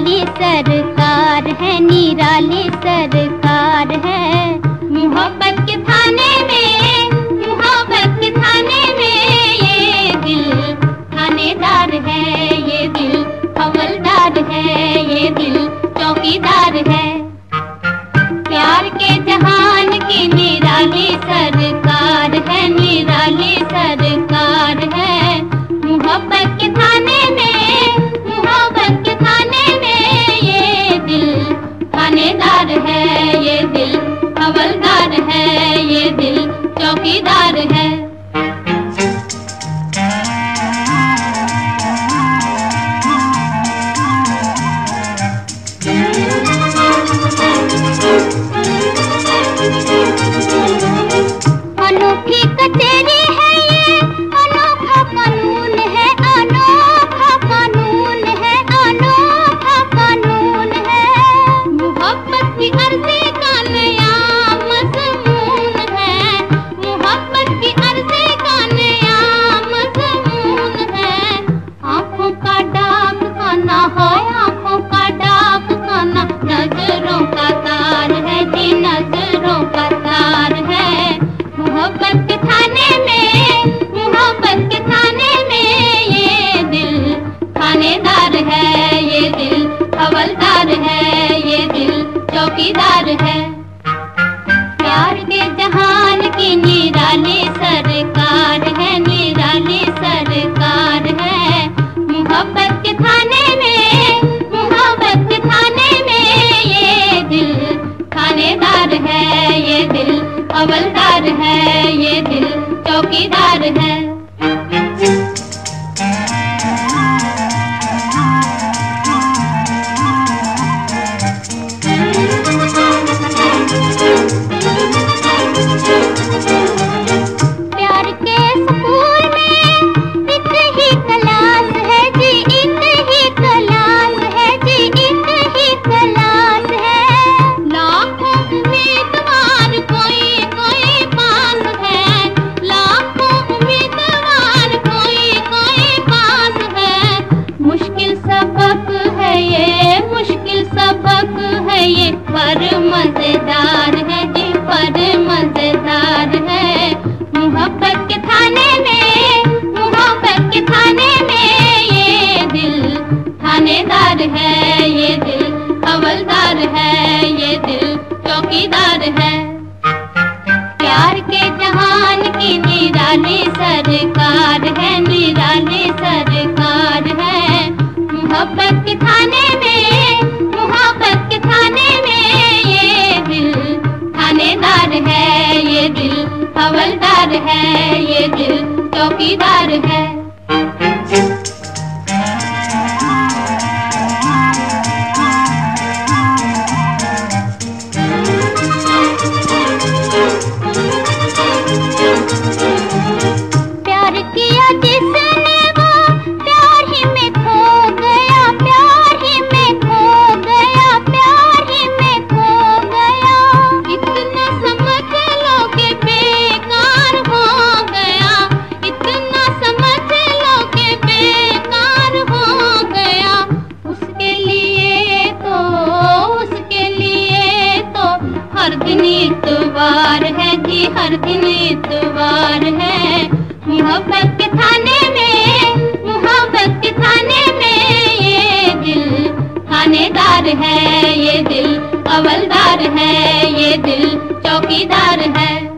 निराली सरकार है निराली सरकार है। मोहब्बत की दाल चौकीदार है। प्यार के जहान की निराली सरकार है, निराली सरकार है। मोहब्बत के खाने में, मोहब्बत के खाने में ये दिल खानेदार है, ये दिल अवलदार है, ये दिल चौकीदार है। चौकीदार है, ये दिल चौकीदार है। प्यार के जहान की निराली सरकार है, निराली सरकार है। मोहब्बत के थाने में, मोहब्बत के थाने में ये दिल थानेदार है, ये दिल हवलदार है, ये दिल चौकीदार है। हर द्वार है। मोहब्बत के थाने में, मोहब्बत के थाने में ये दिल थानेदार है, ये दिल अवलदार है, ये दिल चौकीदार है।